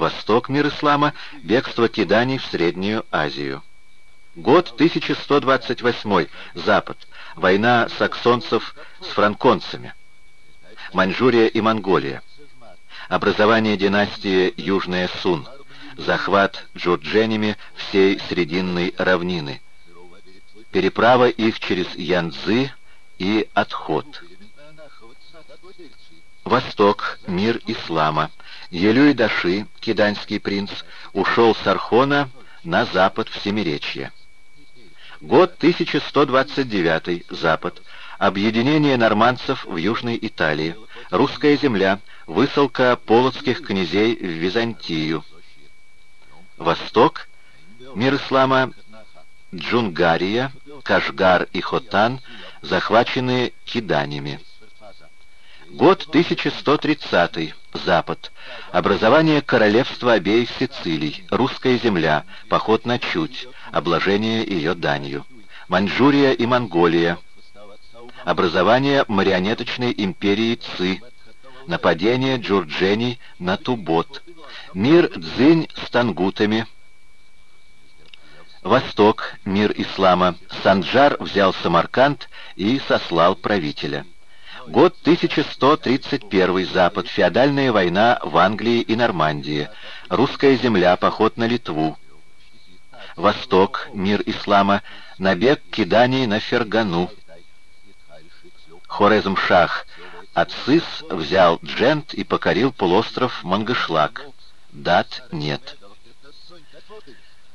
Восток мир ислама, бегство киданий в Среднюю Азию. Год 1128. Запад. Война саксонцев с франконцами. Маньчжурия и Монголия. Образование династии Южная Сун. Захват джурдженями всей Срединной равнины. Переправа их через Янцзы и отход. Восток. Мир ислама. Елюй Даши, киданский принц, ушел с Архона на запад в Семиречье. Год 1129, Запад. Объединение нормандцев в Южной Италии. Русская земля. Высылка полоцких князей в Византию. Восток. Мир ислама. Джунгария, Кашгар и Хотан захвачены киданями. Год 1130. Запад. Образование королевства обеих Сицилий. Русская земля. Поход на Чуть. Обложение ее данью. Маньчжурия и Монголия. Образование марионеточной империи Ци. Нападение джурджений на Тубот. Мир Цзинь с тангутами. Восток. Мир ислама. Санджар взял Самарканд и сослал правителя. Год 1131, Запад, феодальная война в Англии и Нормандии, русская земля, поход на Литву. Восток, мир ислама, набег киданий на Фергану. Хорезм-Шах Ацис взял Джент и покорил полуостров Мангышлак. Дат нет.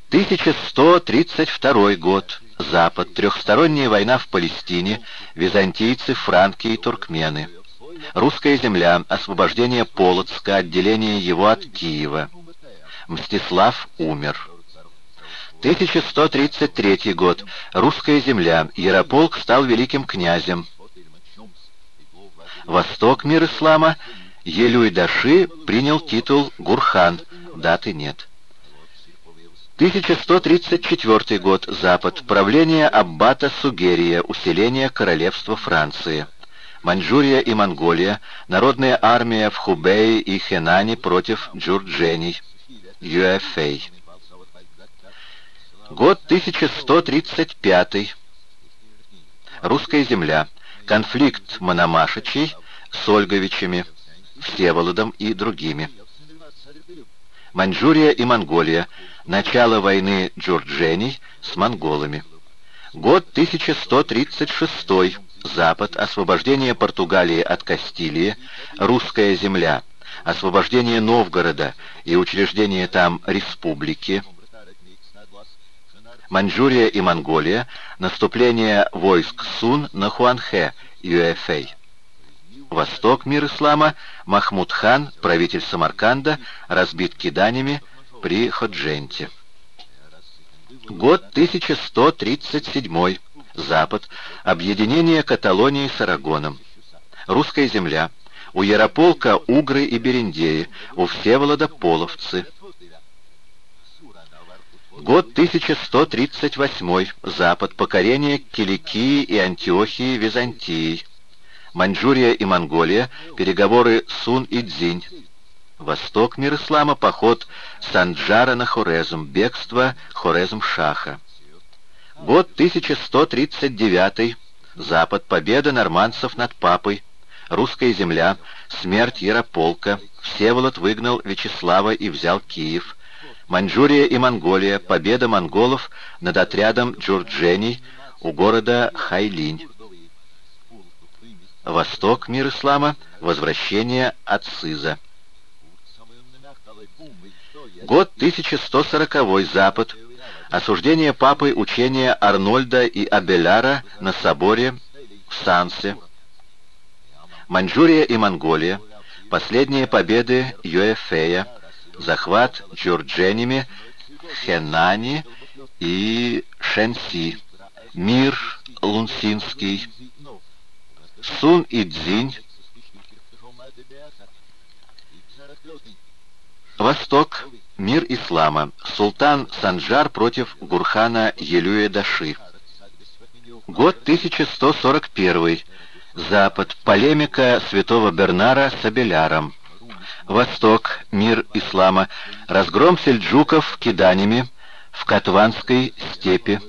1132 год. Запад, трехсторонняя война в Палестине, византийцы, франки и туркмены. Русская земля, освобождение Полоцка, отделение его от Киева. Мстислав умер. 1133 год. Русская земля. Ярополк стал великим князем. Восток мир ислама. Елюй-Даши принял титул Гурхан. Даты нет. 1134 год. Запад. Правление аббата Сугерия. Усиление королевства Франции. Маньчжурия и Монголия. Народная армия в Хубее и Хенане против джурджений. Юэфэй. Год 1135. Русская земля. Конфликт Мономашичей с Ольговичами, Всеволодом и другими. Маньчжурия и Монголия. Начало войны Джурджений с монголами. Год 1136. Запад. Освобождение Португалии от Кастилии. Русская земля. Освобождение Новгорода и учреждение там республики. Маньчжурия и Монголия. Наступление войск Сун на Хуанхэ, Юэфэй. Восток, мир ислама, Махмуд хан, правитель Самарканда, разбит киданями при Ходженте. Год 1137. Запад. Объединение Каталонии с Арагоном. Русская земля. У Ярополка угры и берендеи, у Всеволода половцы. Год 1138. Запад. Покорение Киликии и Антиохии Византией. Маньчжурия и Монголия, переговоры Сун и Дзинь. Восток мир ислама, поход Санджара на Хорезм, бегство Хорезм-Шаха. Год 1139, Запад, победа нормандцев над Папой, русская земля, смерть Ярополка, Всеволод выгнал Вячеслава и взял Киев, Маньчжурия и Монголия, победа монголов над отрядом джурджений у города Хайлинь. Восток, мир ислама, возвращение от. Год 1140 Запад. Осуждение папы учения Арнольда и Абеляра на соборе в Сансе. Маньчжурия и Монголия. Последние победы Юэфея. Захват джурдженями Хенани и Шенси. Мир Лунсинский. Сун и Цзинь. Восток. Мир ислама. Султан Санджар против Гурхана Елюя-Даши. Год 1141. Запад. Полемика святого Бернара с Абеляром. Восток, мир ислама, разгром сельджуков киданями в Катванской степи,